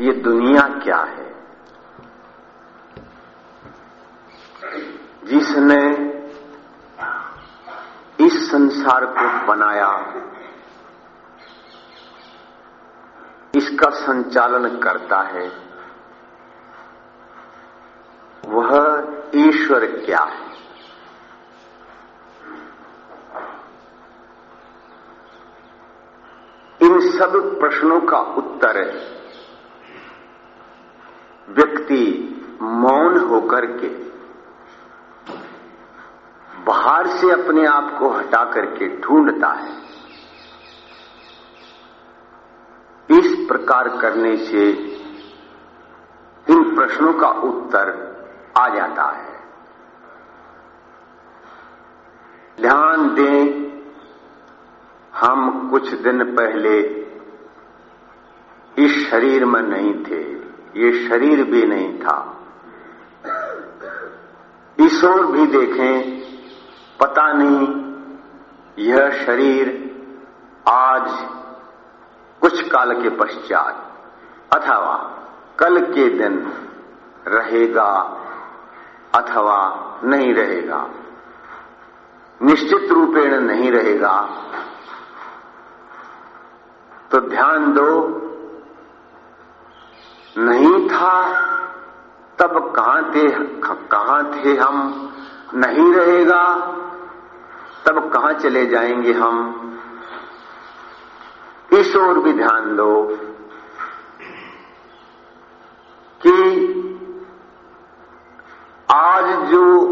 ये दुनिया क्या है? जिसने इस संसार को बनाया, इसका संचालन करता है, वह ईश्वर क्या है? इन सब प्रश्नों का उत्तर व्यक्ति मौन होकर के, बाहर से अपने आप को हटा करके ढूंढता है। इस प्रकार करने से इन प्रश्नों का उत्तर आ जाता है। ध्यान दें, हम कुछ दिन पहले इस शरीर में नहीं थे। ये शरीर भी नहीं था। इस भी देखें, पता नहीं यह शरीर आज कुछ काल के पश्चात अथवा कल के दिन रहेगा अथवा नहीं रहेगा। निश्चित रूपेण नहीं रहेगा। तो ध्यान दो नहीं था, तब कहाँ थे कहाँ थे हम? नहीं रहेगा, तब कहाँ चले जाएँगे हम? इस ओर भी ध्यान दो कि आज जो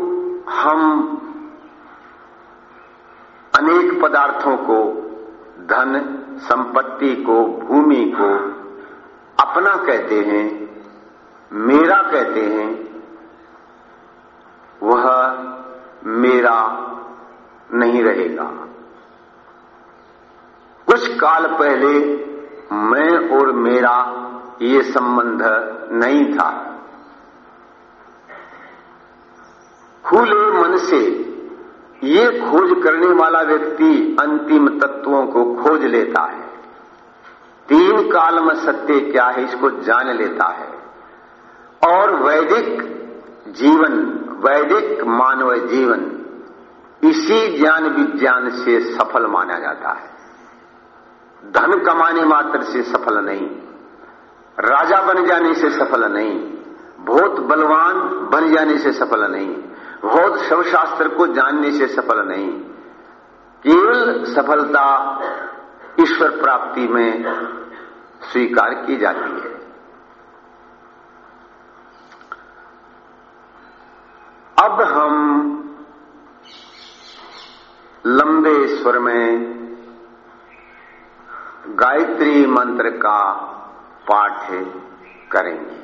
हम अनेक पदार्थों को, धन, संपत्ति को, भूमि को अपना कहते हैं, मेरा कहते हैं, वह मेरा नहीं रहेगा। कुछ काल पहले मैं और मेरा ये संबंध नहीं था। खुले मन से ये खोज करने वाला व्यक्ति अंतिम तत्वों को खोज लेता है। तीन काल में सत्य क्या है, इसको जान लेता है। और वैदिक जीवन, वैदिक मानव जीवन, इसी ज्ञान विज्ञान से सफल माना जाता है। धन कमाने मात्र से सफल नहीं, राजा बन जाने से सफल नहीं, बहुत बलवान बन जाने से सफल नहीं, बहुत शवशास्त्र को जानने से सफल नहीं, केवल सफलता ईश्वर प्राप्ति में स्वीकार की जाती है। अब हम लंबे स्वर में गायत्री मंत्र का पाठ करेंगे।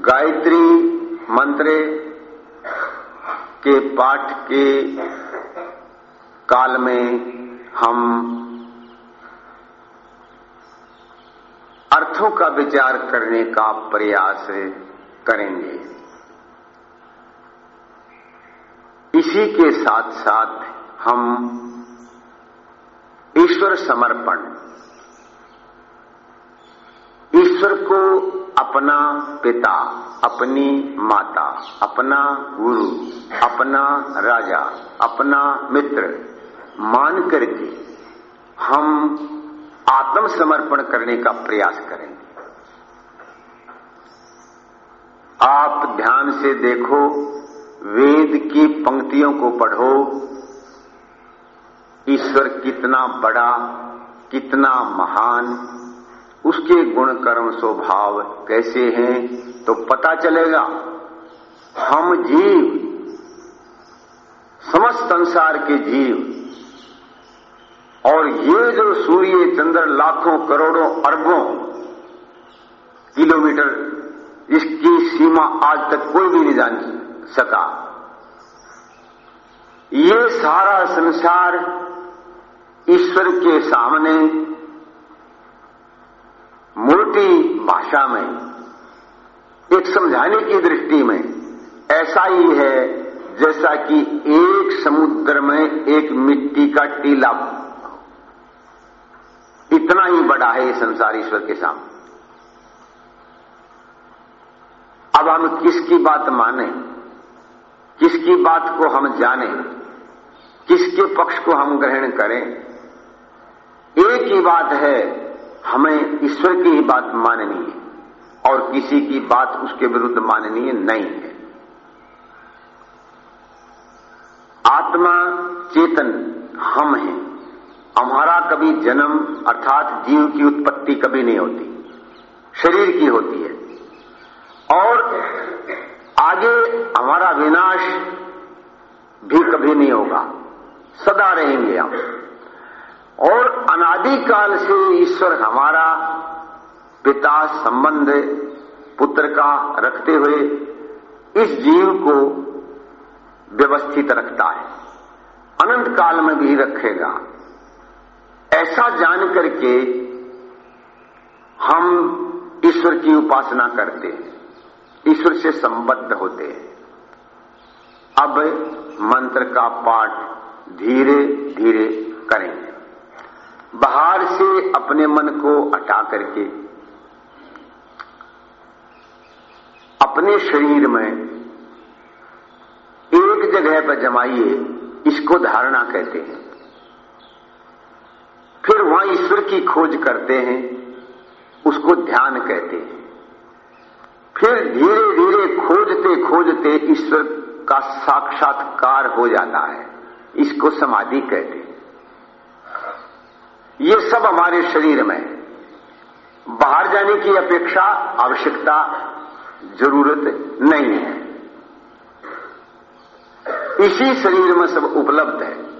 गायत्री मंत्र के पाठ के काल में हम अर्थों का विचार करने का प्रयास करेंगे। इसी के साथ साथ हम ईश्वर समर्पण, ईश्वर को अपना पिता, अपनी माता, अपना गुरु, अपना राजा, अपना मित्र मान करके हम आत्मसमर्पण करने का प्रयास करेंगे आप ध्यान से देखो, वेद की पंक्तियों को पढ़ो, ईश्वर कितना बड़ा, कितना महान, उसके गुण कर्म स्वभाव कैसे हैं तो पता चलेगा। हम जीव, समस्त संसार के जीव और ये जो सूर्य, चंद्र, लाखों, करोड़ों, अरबों किलोमीटर इसकी सीमा आज तक कोई भी नहीं जान सका। ये सारा संसार ईश्वर के सामने मोटी भाषा में, एक समझाने की दृष्टि में ऐसा ही है जैसा कि एक समुद्र में एक मिट्टी का टीला इतना ही बड़ा है ये संसार ईश्वर के सामने। अब हम किसकी बात माने? किसकी बात को हम जाने? किसके पक्ष को हम ग्रहण करें? एक ही बात है, हमें ईश्वर की ही बात माननी है और किसी की बात उसके विरुद्ध माननीय नहीं है। आत्मा चेतन, हम हैं। हमारा कभी जन्म अर्थात जीव की उत्पत्ति कभी नहीं होती, शरीर की होती है। और आगे हमारा विनाश भी कभी नहीं होगा, सदा रहेंगे हम। और अनादिकाल से ईश्वर हमारा पिता, संबंध, पुत्र का रखते हुए इस जीव को व्यवस्थित रखता है। अनंत काल में भी रखेगा। ऐसा जान करके हम ईश्वर की उपासना करते हैं, ईश्वर से संबद्ध होते हैं। अब मंत्र का पाठ धीरे धीरे करेंगे। बाहर से अपने मन को हटा करके, अपने शरीर में एक जगह पर जमाइए, इसको धारणा कहते हैं। फिर वहाँ ईश्वर की खोज करते हैं, उसको ध्यान कहते हैं। फिर धीरे धीरे खोजते खोजते ईश्वर का साक्षात्कार हो जाता है, इसको समाधि कहते हैं। ये सब हमारे शरीर में बाहर जाने की अपेक्षा, आवश्यकता, ज़रूरत नहीं है। इसी शरीर में सब उपलब्ध है।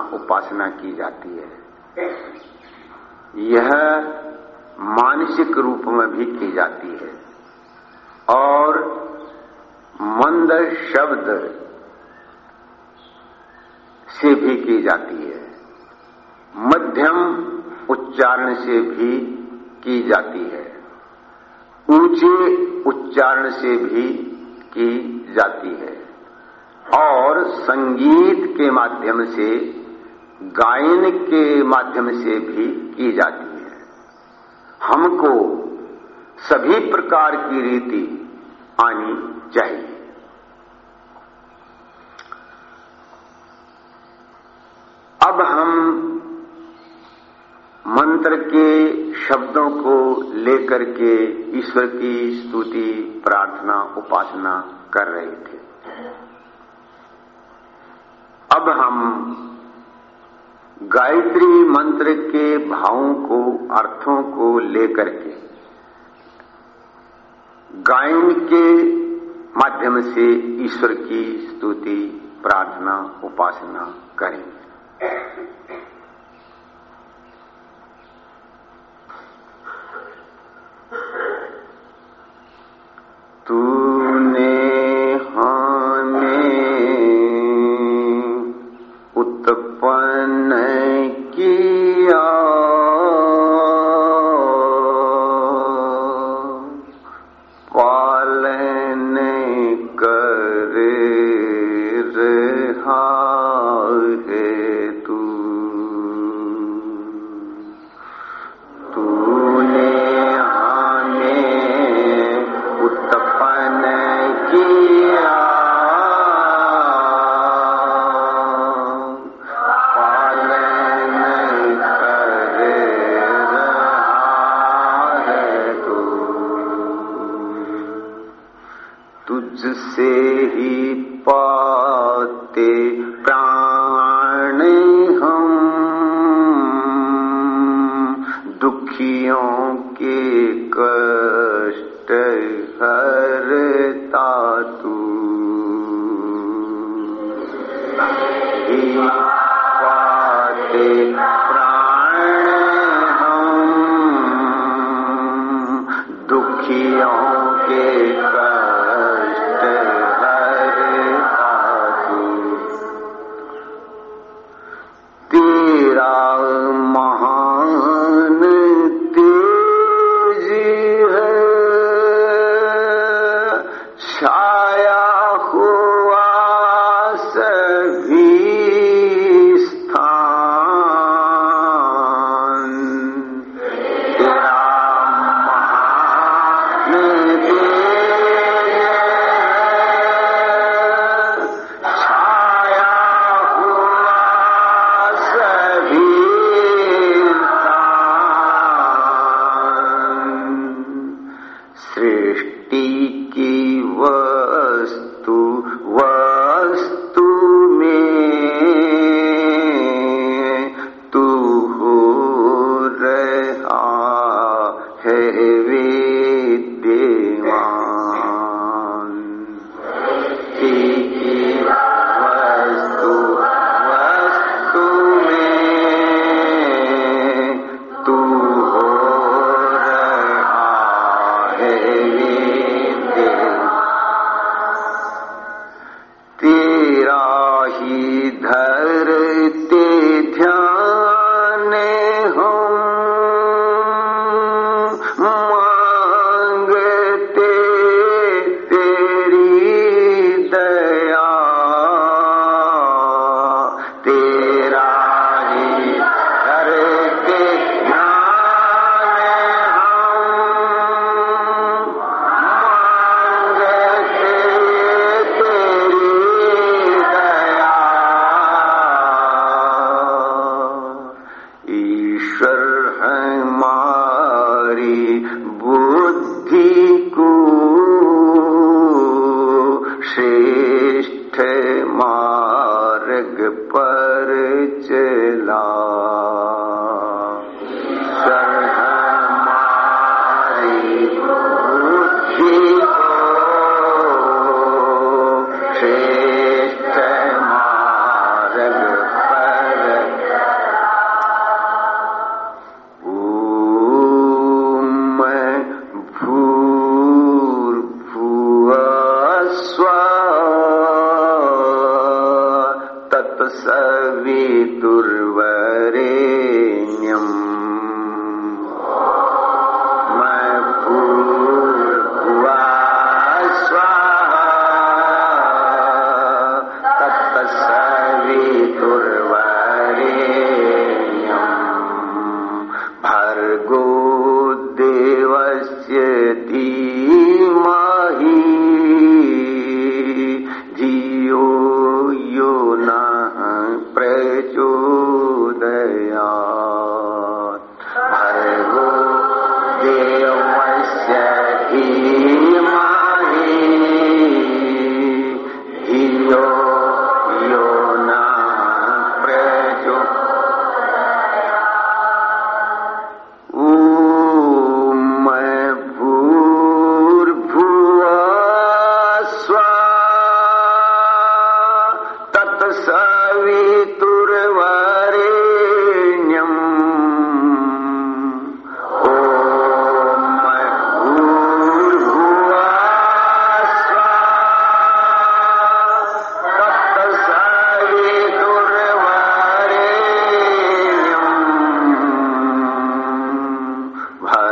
उपासना की जाती है। यह मानसिक रूप में भी की जाती है। और मंद शब्द से भी की जाती है। मध्यम उच्चारण से भी की जाती है। ऊँचे उच्चारण से भी की जाती है और संगीत के माध्यम से, गायन के माध्यम से भी की जाती है। हमको सभी प्रकार की रीति आनी चाहिए। अब हम मंत्र के शब्दों को लेकर के ईश्वर की स्तुति, प्रार्थना, उपासना कर रहे थे। अब हम गायत्री मंत्र के भावों को, अर्थों को लेकर के गायन के माध्यम से ईश्वर की स्तुति, प्रार्थना, उपासना करेंगे। भरता तू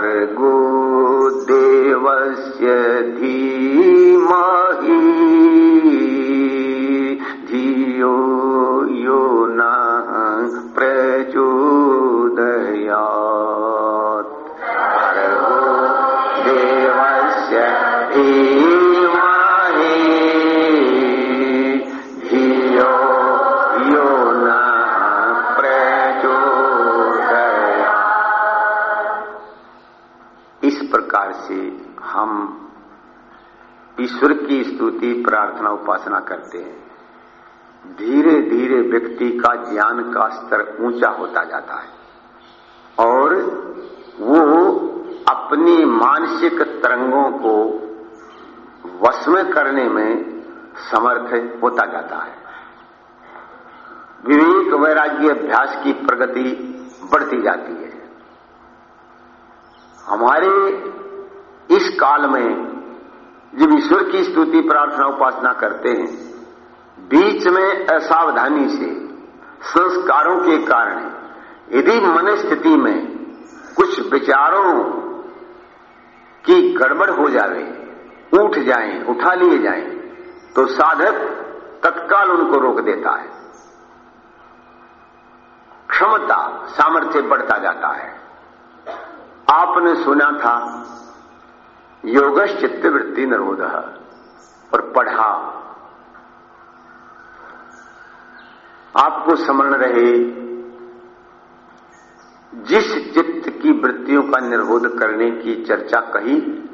भर्गो देवस्य धीमहि। प्रार्थना उपासना करते हैं। धीरे धीरे व्यक्ति का ज्ञान का स्तर ऊँचा होता जाता है। और वो अपनी मानसिक तरंगों को वश में करने में समर्थ होता जाता है। विवेक वैराग्य अभ्यास की प्रगति बढ़ती जाती है। हमारे इस काल में जब ईश्वर की स्तुति प्रार्थना उपासना करते हैं। बीच में असावधानी से संस्कारों के कारण यदि मन स्थिति में कुछ विचारों की गड़बड़ हो जावे उठ जाएँ, उठा लिए जाएँ, तो साधक तत्काल उनको रोक देता है। क्षमता सामर्थ्य बढ़ता जाता है। आपने सुना था योगश चित्तवृत्ति निरोध और पढ़ा। आपको स्मरण रहे, जिस चित्त की वृत्तियों का निरोध करने की चर्चा कही,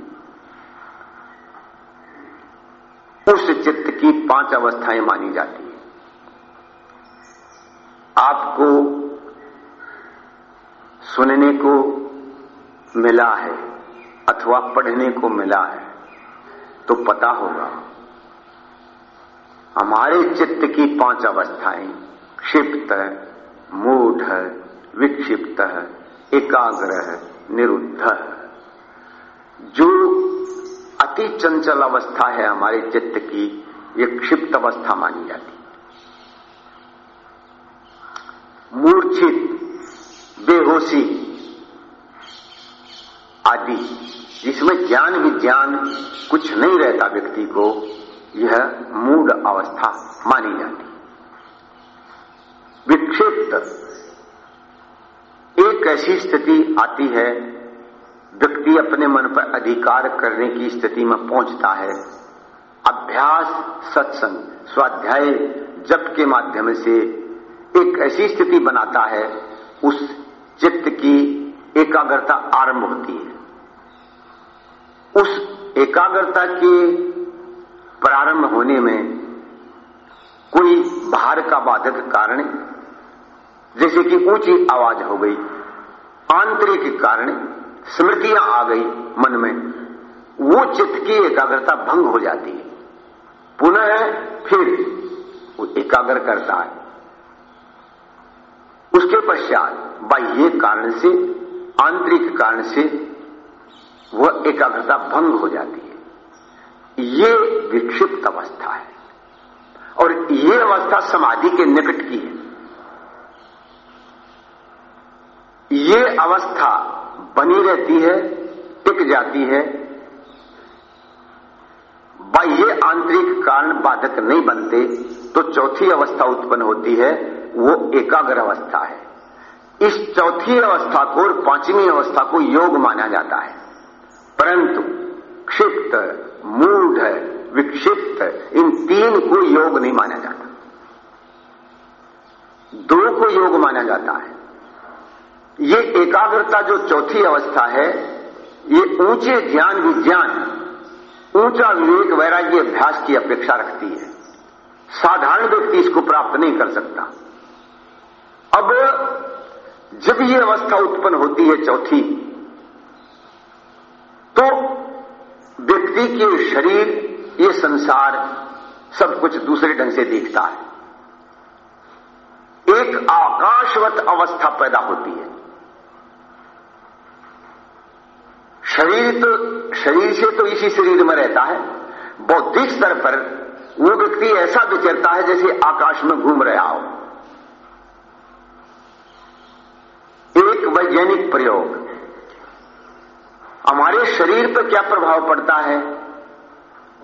उस चित्त की पाँच अवस्थाएँ मानी जाती है। आपको सुनने को मिला है। अथवा पढ़ने को मिला है तो पता होगा। हमारे चित्त की पाँच अवस्थाएँ, क्षिप्त मूढ़ विक्षिप्त है, एकाग्र है, निरुद्ध जो अति चंचल अवस्था है हमारे चित्त की, ये क्षिप्त अवस्था मानी जाती मूर्छित, बेहोशी आदि, जिसमें ज्ञान विज्ञान कुछ नहीं रहता व्यक्ति को, यह मूड अवस्था मानी जाती। विक्षिप्त। एक ऐसी स्थिति आती है, व्यक्ति अपने मन पर अधिकार करने की स्थिति में पहुँचता है। अभ्यास, सत्संग, स्वाध्याय, जप के माध्यम से एक ऐसी स्थिति बनाता है, उस चित्त की एकाग्रता आरंभ होती है। उस एकाग्रता के प्रारंभ होने में कोई बाहर का बाधक कारण, जैसे कि ऊँची आवाज़ हो गई, आंतरिक कारण, स्मृतियाँ आ गई मन में, वो चित्त की एकाग्रता भंग हो जाती है। पुनः फिर वो एकाग्र करता है। उसके पश्चात बाह्य कारण से, आंतरिक कारण से वह एकाग्रता भंग हो जाती है। ये विक्षिप्त अवस्था है। और ये अवस्था समाधि के निकट की है। ये अवस्था बनी रहती है, टिक जाती है। बाह्य आंतरिक कारण बाधक नहीं बनते तो चौथी अवस्था उत्पन्न होती है, वो एकाग्र अवस्था है। इस चौथी अवस्था को और पांचवी अवस्था को योग माना जाता है। परंतु क्षिप्त, मूढ़, विक्षिप्त, इन तीन को योग नहीं माना जाता। दो को योग माना जाता है। ये एकाग्रता जो चौथी अवस्था है, ये ऊँचे ज्ञान विज्ञान, ऊँचा विवेक वैराग्य अभ्यास की अपेक्षा रखती है। साधारण व्यक्ति इसको प्राप्त नहीं कर सकता। अब जब ये अवस्था उत्पन्न होती है चौथी तो व्यक्ति के शरीर, ये संसार सब कुछ दूसरे ढंग से देखता है। एक आकाशवत अवस्था पैदा होती है। शरीर तो शरीर से तो इसी शरीर में रहता है। बौद्धिक स्तर पर वो व्यक्ति ऐसा विचरता है जैसे आकाश में घूम रहा हो। एक वैज्ञानिक प्रयोग। हमारे शरीर पर क्या प्रभाव पड़ता है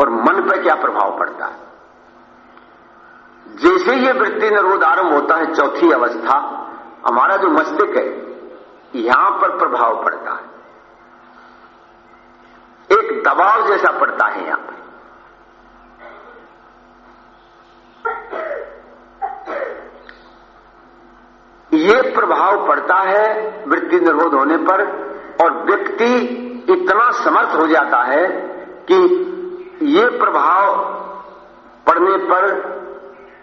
और मन पर क्या प्रभाव पड़ता है? जैसे ये वृत्ति निरोध आरंभ होता है, चौथी अवस्था, हमारा जो मस्तिष्क है, यहाँ पर प्रभाव पड़ता है। एक दबाव जैसा पड़ता है यहाँ पर ये प्रभाव पड़ता है वृत्ति निरोध होने पर और व्यक्ति इतना समर्थ हो जाता है कि ये प्रभाव पड़ने पर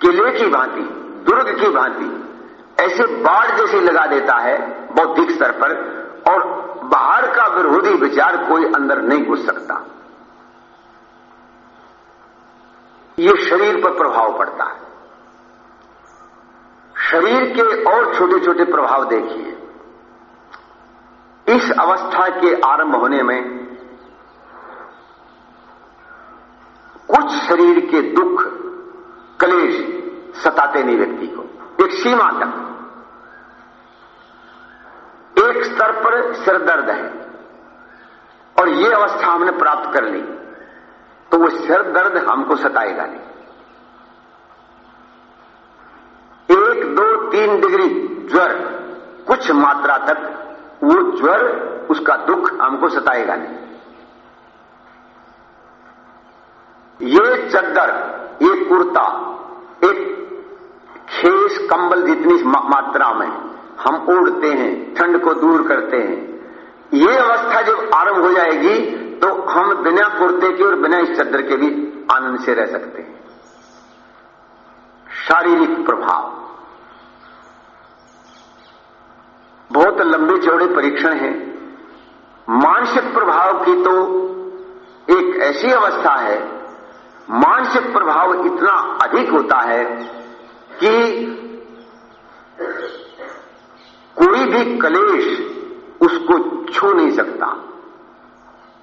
किले की भांति, दुर्ग की भांति, ऐसे बाढ़ जैसी लगा देता है बौद्धिक स्तर पर और बाहर का विरोधी विचार कोई अंदर नहीं घुस सकता। ये शरीर पर प्रभाव पड़ता है। शरीर के और छोटे छोटे प्रभाव देखिए। इस अवस्था के आरंभ होने में कुछ शरीर के दुख, कलेश सताते नहीं व्यक्ति को। एक सीमा तक। एक स्तर पर सिर दर्द है और ये अवस्था हमने प्राप्त कर ली तो वो सिर दर्द हमको सताएगा नहीं। एक, दो, तीन डिग्री ज्वर कुछ मात्रा तक ज्वर उसका दुख हमको सताएगा नहीं। ये चद्दर, ये कुर्ता, एक खेस कंबल जितनी मात्रा में हम ओढ़ते हैं, ठंड को दूर करते हैं, ये अवस्था जब आरंभ हो जाएगी तो हम बिना कुर्ते के और बिना इस चद्दर के भी आनंद से रह सकते हैं। शारीरिक प्रभाव। बहुत लंबे चौड़े परीक्षण हैं। मानसिक प्रभाव की तो एक ऐसी अवस्था है, मानसिक प्रभाव इतना अधिक होता है कि कोई भी कलेश उसको छू नहीं सकता।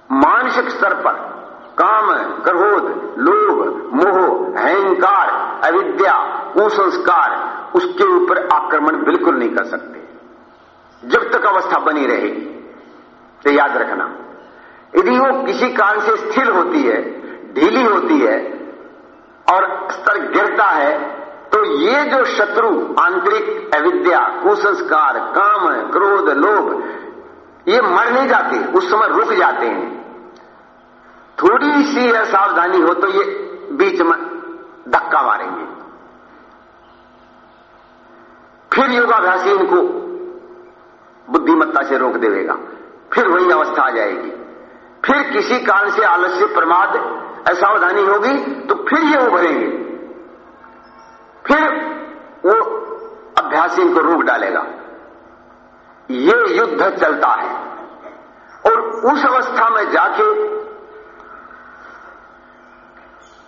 मानसिक स्तर पर काम, क्रोध, लोभ, मोह, अहंकार, अविद्या, कुसंस्कार, उसके ऊपर आक्रमण बिल्कुल नहीं कर सकते। जब तक अवस्था बनी रहेगी तो याद रखना। यदि वो किसी कारण से स्थिर होती है, ढीली होती है, और स्तर गिरता है तो ये जो शत्रु, आंतरिक अविद्या, कुसंस्कार, काम, क्रोध, लोभ, ये मर नहीं जाते, उस समय रुक जाते हैं। थोड़ी सी असावधानी हो तो ये बीच में धक्का मारेंगे। फिर योगाभ्यासी इनको बुद्धिमत्ता से रोक देगा फिर वही अवस्था आ जाएगी। फिर किसी कारण से आलस्य, प्रमाद, असावधानी होगी तो फिर ये उभरेंगे। फिर वो अभ्यासी इनको रोक डालेगा। ये युद्ध चलता है। और उस अवस्था में जाके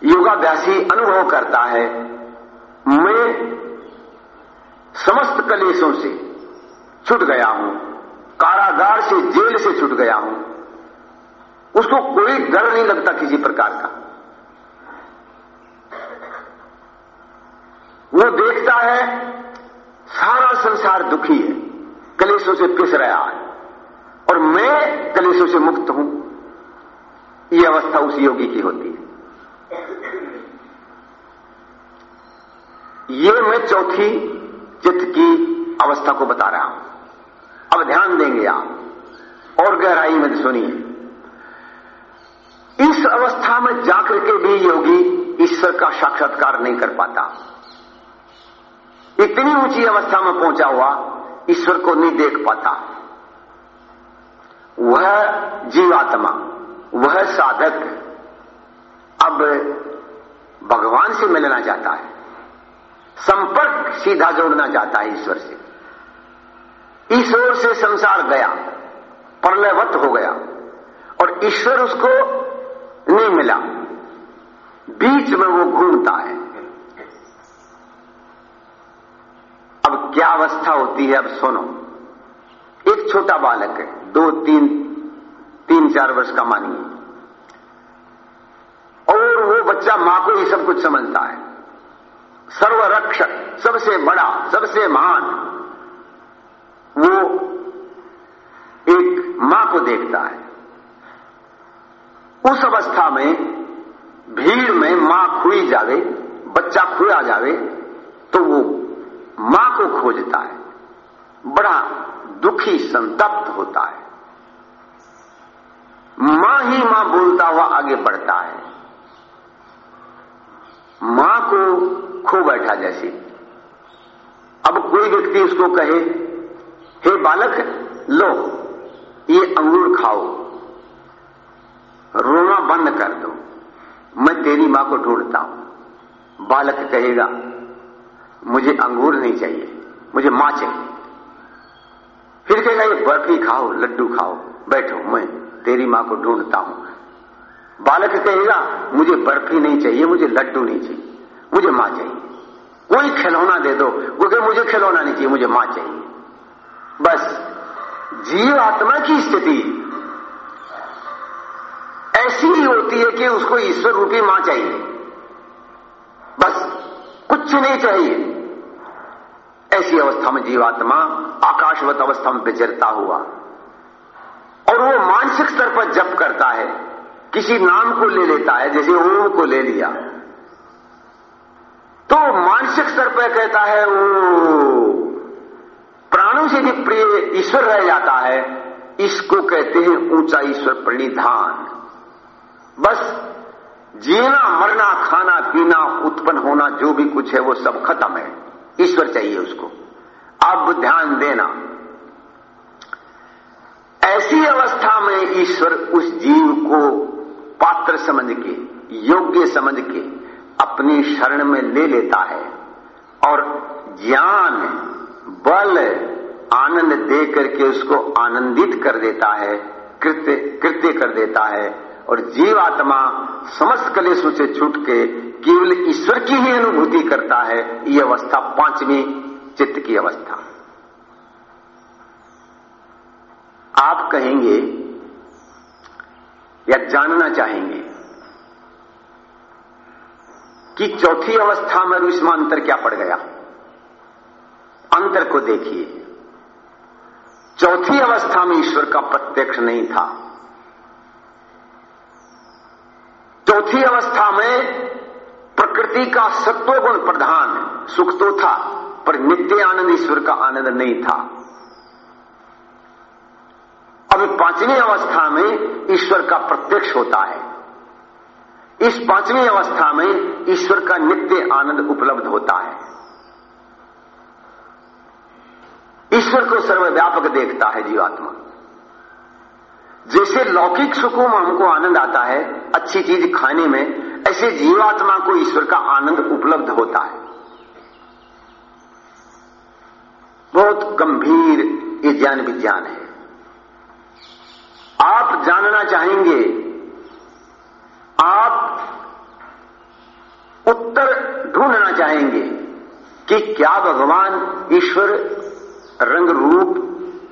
योगाभ्यासी अनुभव करता है। मैं समस्त कलेशों से छूट गया हूँ। कारागार से जेल से छुट गया हूँ। उसको कोई डर नहीं लगता किसी प्रकार का। वो देखता है, सारा संसार दुखी है, कलेशों से पिस रहा है। और मैं कलेशों से मुक्त हूँ। ये अवस्था उस योगी की होती है। ये मैं चौथी चित्त की अवस्था को बता रहा हूँ। अब ध्यान देंगे आप। और गहराई में सुनिए। इस अवस्था में जाकर के भी योगी ईश्वर का साक्षात्कार नहीं कर पाता। इतनी ऊँची अवस्था में पहुँचा हुआ ईश्वर को नहीं देख पाता। वह जीवात्मा, वह साधक अब भगवान से मिलना चाहता है। संपर्क सीधा जोड़ना चाहता है ईश्वर से। ईश्वर से संसार गया, प्रलयवत हो गया, और ईश्वर उसको नहीं मिला। बीच में वो घूमता है। अब क्या अवस्था होती है, अब सुनो। एक छोटा बालक है, दो, तीन तीन, चार वर्ष का मानिए। और वो बच्चा माँ को ही सब कुछ समझता है। सर्वरक्षक सबसे बड़ा, सबसे महान वो एक माँ को देखता है। उस अवस्था में भीड़ में माँ खुई जावे, बच्चा खुआ जावे तो वो माँ को खोजता है। बड़ा दुखी संतप्त होता है। माँ ही माँ बोलता हुआ आगे बढ़ता है। माँ को खो बैठा जैसे। अब कोई व्यक्ति उसको कहे हे बालक, लो, ये अंगूर खाओ। रोना बंद कर दो। मैं तेरी माँ को ढूंढता हूँ। बालक कहेगा, मुझे अंगूर नहीं चाहिए, मुझे माँ चाहिए। फिर कहेगा, ये बर्फ़ी खाओ, लड्डू खाओ, बैठो, मैं तेरी माँ को ढूंढता हूँ। बालक कहेगा, मुझे बर्फ़ी नहीं चाहिए, मुझे लड्डू नहीं चाहिए, मुझे माँ चाहिए। कोई खिलौना दे दो, वो कहे, मुझे खिलौना नहीं चाहिए, मुझे माँ चाहिए। बस जीव आत्मा की स्थिति ऐसी ही होती है कि उसको ईश्वर रूपी माँ चाहिए। बस कुछ नहीं चाहिए। ऐसी अवस्था में जीवात्मा आकाशवत अवस्था में विचरता हुआ और वो मानसिक स्तर पर जप करता है। किसी नाम को ले लेता है, जैसे ओम को ले लिया। तो मानसिक स्तर पर कहता है वो प्राणों से भी प्रिय ईश्वर रह जाता है, इसको कहते हैं ऊँचा ईश्वर प्रणिधान बस, जीना, मरना, खाना, पीना, उत्पन्न होना, जो भी कुछ है, वो सब खत्म है। ईश्वर चाहिए उसको। अब ध्यान देना। ऐसी अवस्था में ईश्वर उस जीव को पात्र समझ के, योग्य समझ के, अपनी शरण में ले लेता है। और ज्ञान, बल आनंद दे करके उसको आनंदित कर देता है, कृत्य कृत्य कर देता है। और जीवात्मा समस्त कलेशों से छूट के केवल ईश्वर की ही अनुभूति करता है, ये अवस्था पांचवी चित्त की अवस्था। आप कहेंगे या जानना चाहेंगे कि चौथी अवस्था में इसमें अंतर क्या पड़ गया? अंतर को देखिए। चौथी अवस्था में ईश्वर का प्रत्यक्ष नहीं था। चौथी अवस्था में प्रकृति का सत्वगुण प्रधान सुख तो था, पर नित्य आनंद ईश्वर का आनंद नहीं था। अब पांचवी अवस्था में ईश्वर का प्रत्यक्ष होता है। इस पांचवी अवस्था में ईश्वर का नित्य आनंद उपलब्ध होता है। ईश्वर को सर्वव्यापक देखता है जीवात्मा। जैसे लौकिक सुखों में हमको आनंद आता है, अच्छी चीज़ खाने में, ऐसे जीवात्मा को ईश्वर का आनंद उपलब्ध होता है। बहुत गंभीर ये ज्ञान विज्ञान है। आप जानना चाहेंगे, आप उत्तर ढूंढना चाहेंगे कि क्या भगवान ईश्वर रंग रूप,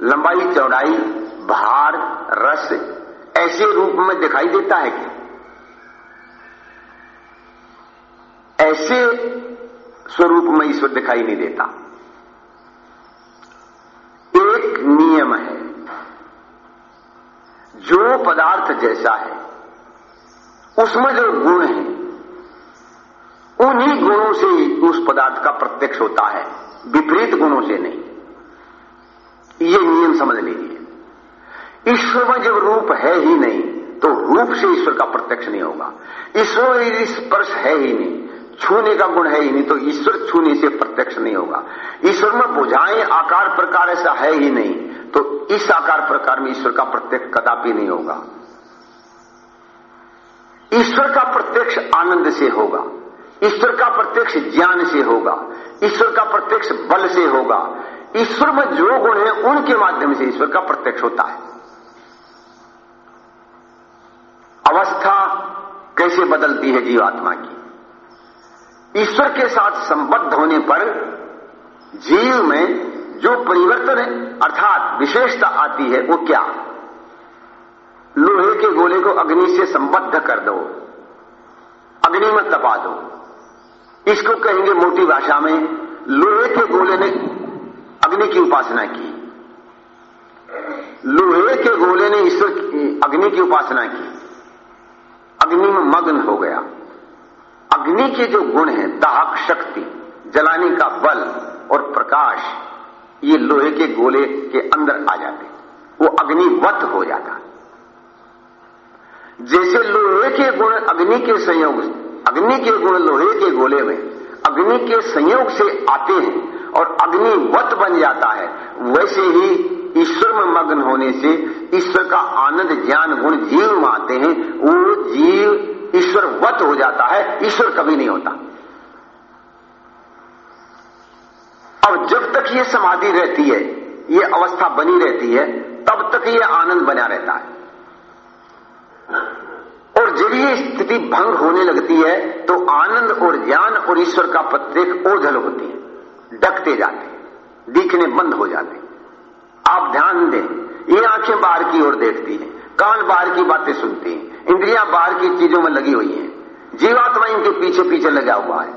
लंबाई, चौड़ाई, भार, रस, ऐसे रूप में दिखाई देता है क्या? ऐसे स्वरूप में ईश्वर दिखाई नहीं देता। एक नियम है, जो पदार्थ जैसा है, उसमें जो गुण है, उन्हीं गुणों से उस पदार्थ का प्रत्यक्ष होता है, विपरीत गुणों से नहीं। ये नियम समझ लीजिए। ईश्वर में जब रूप है ही नहीं तो रूप से ईश्वर का प्रत्यक्ष नहीं होगा। ईश्वर स्पर्श है ही नहीं, छूने का गुण है ही नहीं तो ईश्वर छूने से प्रत्यक्ष नहीं होगा। ईश्वर में बुझाएँ आकार प्रकार ऐसा है ही नहीं तो इस आकार प्रकार में ईश्वर का प्रत्यक्ष कदापि नहीं होगा। ईश्वर का प्रत्यक्ष आनंद से होगा। ईश्वर का प्रत्यक्ष ज्ञान से होगा। ईश्वर का प्रत्यक्ष बल से होगा। ईश्वर में जो गुण है, उनके माध्यम से ईश्वर का प्रत्यक्ष होता है। अवस्था कैसे बदलती है जीवात्मा की? ईश्वर के साथ संबद्ध होने पर जीव में जो परिवर्तन है, अर्थात विशेषता आती है, वो क्या? लोहे के गोले को अग्नि से संबद्ध कर दो। अग्नि में तपा दो। इसको कहेंगे मोटी भाषा में लोहे के गोले ने अग्नि की उपासना की। लोहे के गोले ने ईश्वर अग्नि की उपासना की। अग्नि में मग्न हो गया। अग्नि के जो गुण हैं, दाहक शक्ति, जलाने का बल और प्रकाश, ये लोहे के गोले के अंदर आ जाते। वो अग्निवत हो जाता। जैसे लोहे के गुण अग्नि के संयोग, अग्नि के गुण लोहे के गोले में अग्नि के संयोग से आते हैं और अग्निवत बन जाता है। वैसे ही ईश्वर में मग्न होने से ईश्वर का आनंद, ज्ञान, गुण जीव में आते हैं, वो जीव ईश्वरवत हो जाता है, ईश्वर कभी नहीं होता। अब जब तक ये समाधि रहती है, ये अवस्था बनी रहती है, तब तक ये आनंद बना रहता है। और जब ये स्थिति भंग होने लगती है तो आनंद और ज्ञान और ईश्वर का प्रत्येक ओझल होती है। डकते जाते दिखने बंद हो जाते आप ध्यान दें, ये आँखें बाहर की ओर देखती हैं, कान बाहर की बातें सुनती हैं, इंद्रियाँ बाहर की चीज़ों में लगी हुई हैं। जीवात्मा इनके पीछे पीछे लगा हुआ है।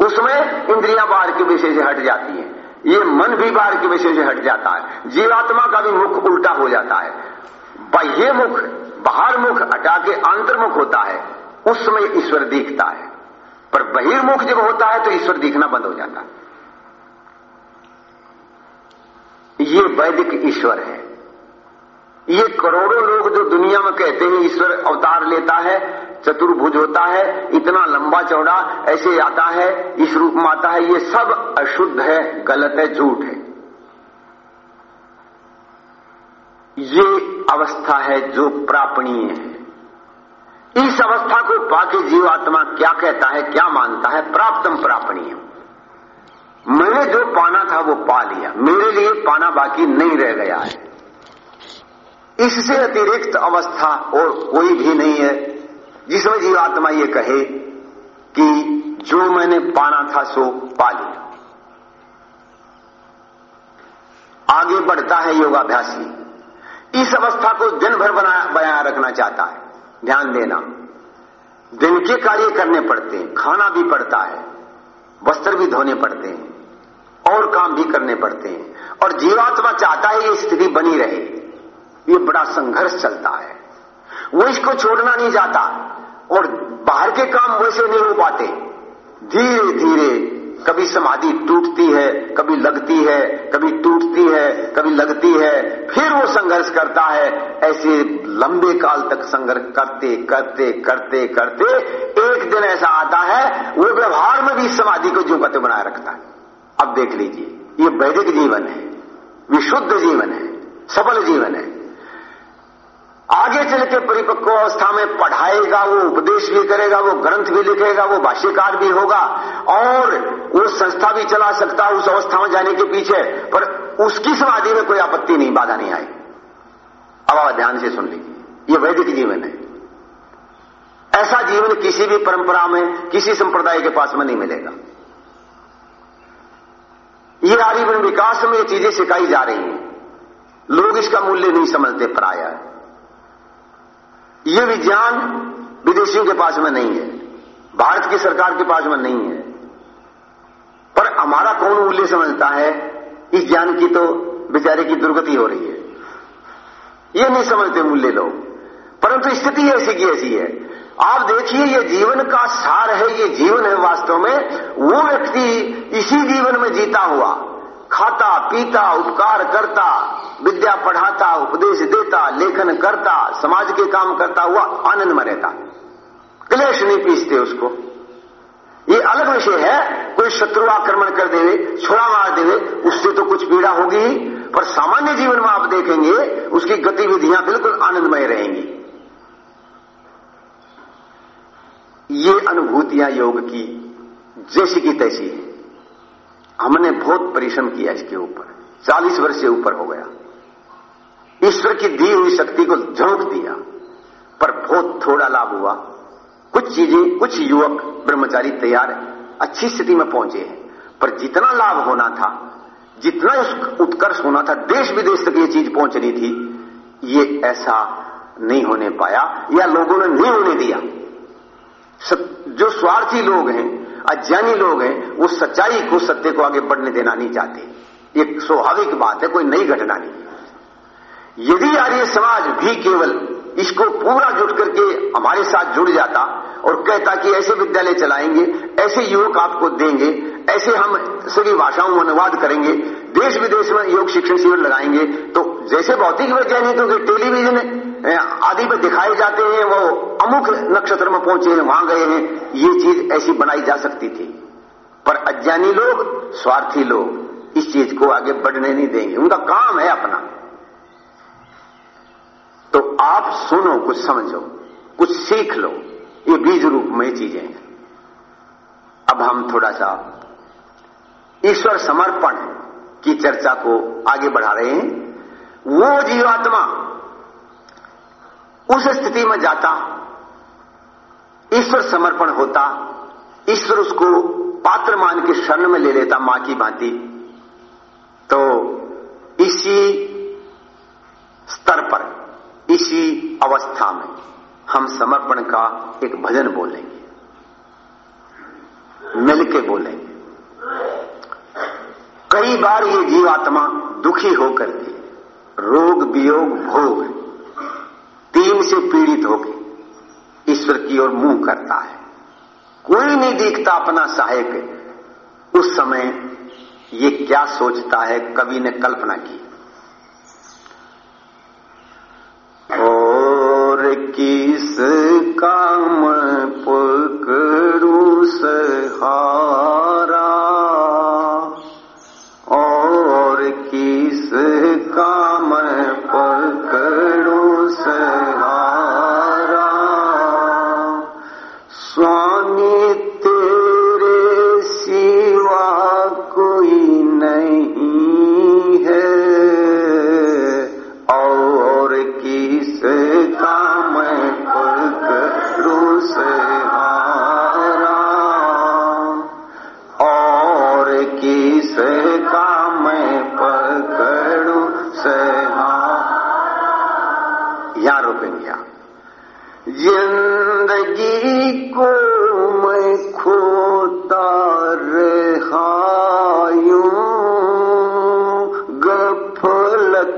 उसमें इंद्रियाँ बाहर के विषय से हट जाती हैं। ये मन भी बाहर के विषय से हट जाता है। जीवात्मा का भी मुख उल्टा हो जाता है। बाह्य मुख बाहर मुख हटा के आंतर्मुख होता है। उसमें ईश्वर दिखता है। पर बहिर्मुख जब होता है तो ईश्वर दिखना बंद हो जाता है। ये वैदिक ईश्वर है। ये करोड़ों लोग जो दुनिया में कहते हैं, ईश्वर अवतार लेता है, चतुर्भुज होता है, इतना लंबा चौड़ा ऐसे आता है, इस रूप में आता है, ये सब अशुद्ध है, गलत है, झूठ है। ये अवस्था है जो प्रापणीय है। इस अवस्था को पाके जीवात्मा क्या कहता है, क्या मानता है, प्राप्तम प्रापणीय। वो पा लिया। मेरे लिए पाना बाकी नहीं रह गया है। इससे अतिरिक्त अवस्था और कोई भी नहीं है। जिसमें जीवात्मा ये कहे कि जो मैंने पाना था सो पा लिया। आगे बढ़ता है योगाभ्यासी। इस अवस्था को दिन भर बनाया रखना चाहता है। ध्यान देना। दिन के कार्य करने पड़ते हैं। खाना भी पड़ता है। वस्त्र भी धोने पड़ते हैं। और काम भी करने पड़ते हैं। और जीवात्मा चाहता है ये स्थिति बनी रहे। ये बड़ा संघर्ष चलता है। वो इसको छोड़ना नहीं चाहता। और बाहर के काम वैसे नहीं हो पाते। धीरे धीरे कभी समाधि टूटती है, कभी लगती है, कभी टूटती है, कभी लगती है। फिर वो संघर्ष करता है। ऐसे लंबे काल तक संघर्ष करते करते करते करते एक दिन ऐसा आता है, वो व्यवहार में भी समाधि को जो कते बनाए रखता है। अब देख लीजिए, ये वैदिक जीवन है विशुद्ध जीवन है सफल जीवन है। आगे चल के परिपक्व अवस्था में पढ़ाएगा, वो उपदेश भी करेगा, वो ग्रंथ भी लिखेगा, वो भाष्यकार भी होगा, और वो संस्था भी चला सकता उस अवस्था में जाने के पीछे, पर उसकी समाधि में कोई आपत्ति नहीं, बाधा नहीं आई। अब आप ध्यान से सुन लीजिए, ये वैदिक जीवन है। ऐसा जीवन किसी भी परंपरा में, किसी संप्रदाय के पास में नहीं मिलेगा। ये आजीवन विकास में ये चीज़ें सिखाई जा रही हैं। लोग इसका मूल्य नहीं समझते प्राय। ये विज्ञान विदेशियों के पास में नहीं है। भारत की सरकार के पास में नहीं है। पर हमारा कौन मूल्य समझता है? इस ज्ञान की तो बेचारे की दुर्गति हो रही है। ये नहीं समझते मूल्य लोग। परंतु स्थिति ऐसी की ऐसी है आप देखिए, ये जीवन का सार है, ये जीवन है वास्तव में। वो व्यक्ति इसी जीवन में जीता हुआ। खाता, पीता, उपकार करता, विद्या पढ़ाता, उपदेश देता, लेखन करता, समाज के काम करता हुआ आनंद में रहता। क्लेश नहीं पीसते उसको। ये अलग विषय है, कोई शत्रु आक्रमण कर देवे, छोड़ा मार देवे, उससे तो कुछ पीड़ा होगी पर सामान्य जीवन में आप देखेंगे, उसकी गतिविधियाँ बिल्कुल आनंदमय रहेंगी। ये अनुभूतियाँ योग की जैसी की तैसी है। हमने बहुत परिश्रम किया इसके ऊपर। चालीस वर्ष से ऊपर हो गया। ईश्वर की दी हुई शक्ति को झोंक दिया, पर बहुत थोड़ा लाभ हुआ। कुछ चीज़ें, कुछ युवक, ब्रह्मचारी तैयार अच्छी स्थिति में पहुँचे हैं। पर जितना लाभ होना था, जितना उत्कर्ष होना था देश विदेश तक ये चीज़ पहुंचनी थी, ये ऐसा नहीं होने पाया, या लोगों ने नहीं होने दिया। जो स्वार्थी लोग हैं, अज्ञानी लोग हैं, वो सच्चाई को सत्य को आगे बढ़ने देना नहीं चाहते। एक स्वाभाविक बात है, कोई नई घटना नहीं यदि आर्य समाज भी केवल इसको पूरा जुट करके हमारे साथ जुड़ जाता और कहता कि ऐसे विद्यालय चलाएँगे, ऐसे युवक आपको देंगे ऐसे हम सभी भाषाओं में अनुवाद करेंगे देश विदेश में योग शिक्षण शिविर लगाएँगे। तो जैसे भौतिक वैज्ञानिकों क्योंकि टेलीविज़न आदि में दिखाए जाते हैं, वो अमुक नक्षत्र में पहुँचे हैं, वहाँ गए हैं, ये चीज़ ऐसी बनाई जा सकती थी। पर अज्ञानी लोग, स्वार्थी लोग, इस चीज़ को आगे बढ़ने नहीं देंगे। उनका काम है अपना। तो आप सुनो, कुछ समझो, कुछ सीख लो। ये बीज रूप में चीज़ें अब हम थोड़ा सा ईश्वर समर्पण की चर्चा को आगे बढ़ा रहे हैं। वो जीवात्मा उस स्थिति में जाता, ईश्वर समर्पण होता, ईश्वर उसको पात्र मान के शरण में ले लेता माँ की भांति। तो इसी स्तर पर, इसी अवस्था में हम समर्पण का एक भजन बोलेंगे। मिलके बोलेंगे। कई बार ये जीवात्मा दुखी होकर के रोग वियोग भोग तीन से पीड़ित होकर ईश्वर की ओर मुँह करता है। कोई नहीं देखता अपना सहायक। उस समय ये क्या सोचता है कवि ने कल्पना की। और किस काम पकड़ू सहारा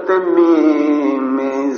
गफलत में मैं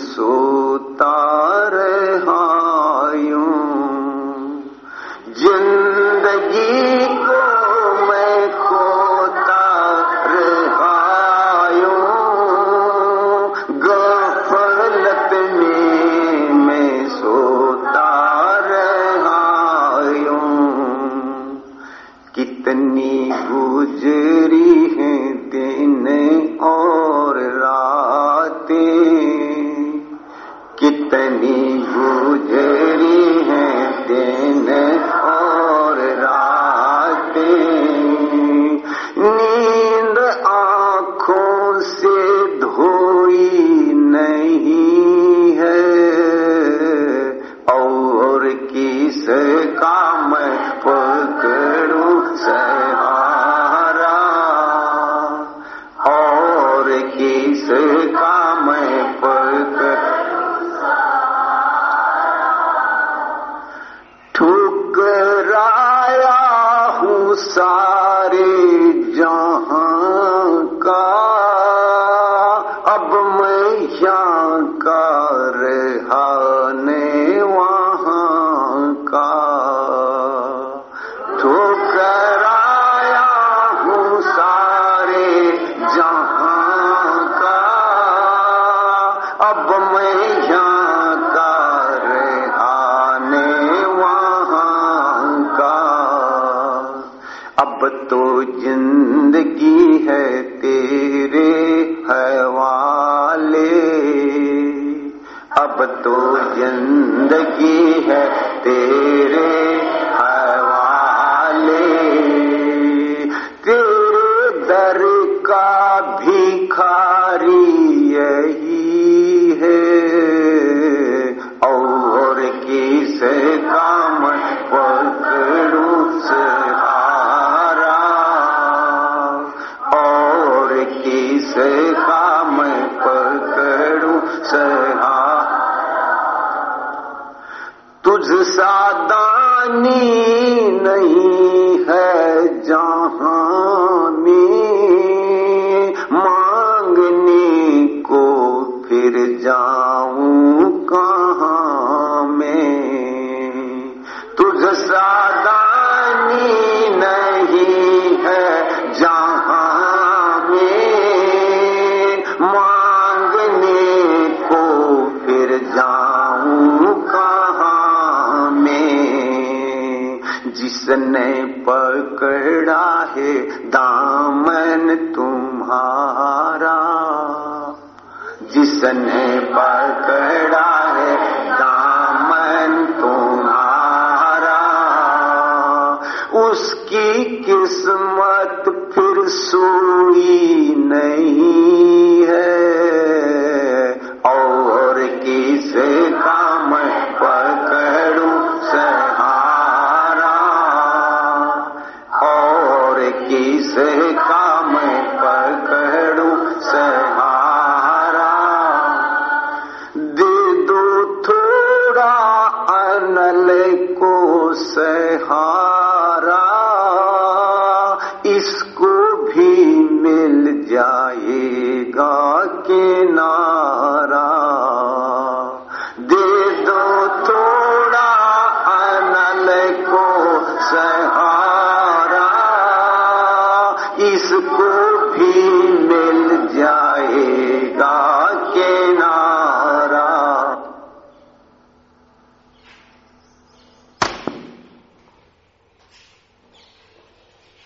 जिसने पकड़ा है दामन तुम्हारा। जिसने पकड़ा है दामन तुम्हारा। उसकी किस्मत फिर सोई नहीं है।